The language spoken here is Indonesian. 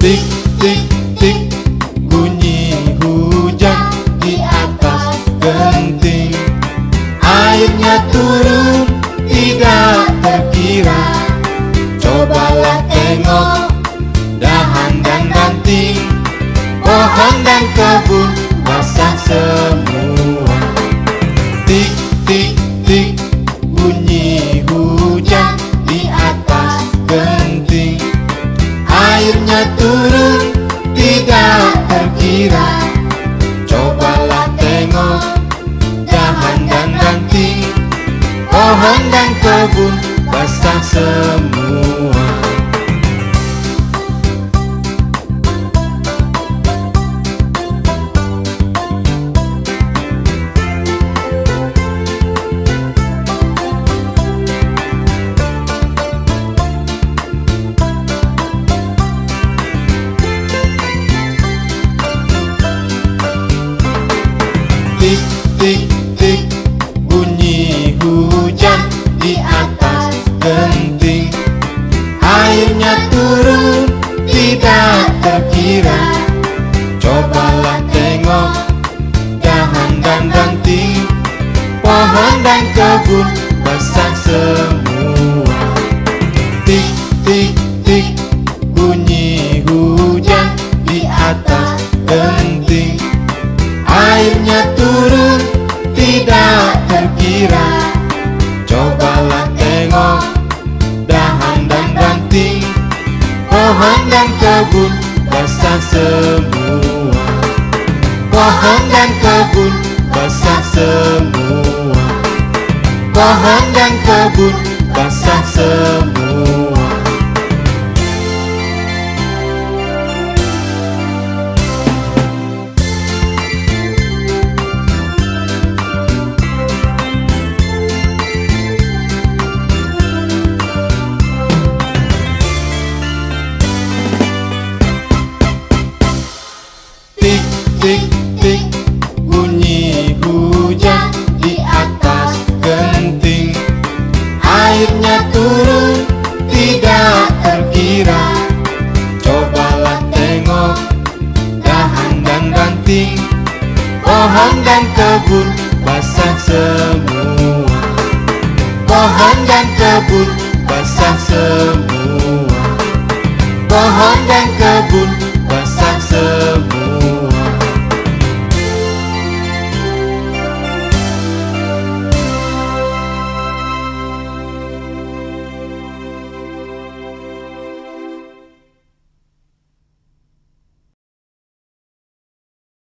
tik tik tik bunyi hujan di atas genting. Airnya turun tidak terkira. Cobalah tengok dahan dan ranting pohon dan kebun. Kebun basah semua. Tik tik tik genting Airnya turun tidak terkira. Cobalah tengok dahan dan ranting Pohon dan kebun basah semua. Pohon dan kebun basah semua. Pohon dan kebun basah semua Tik tik bunyi hujan di atas genting. Airnya turun tidak terkira. Cobalah tengok dahan dan ranting. Pohon dan kebun basah semua. Pohon dan kebun basah semua. Pohon dan kebun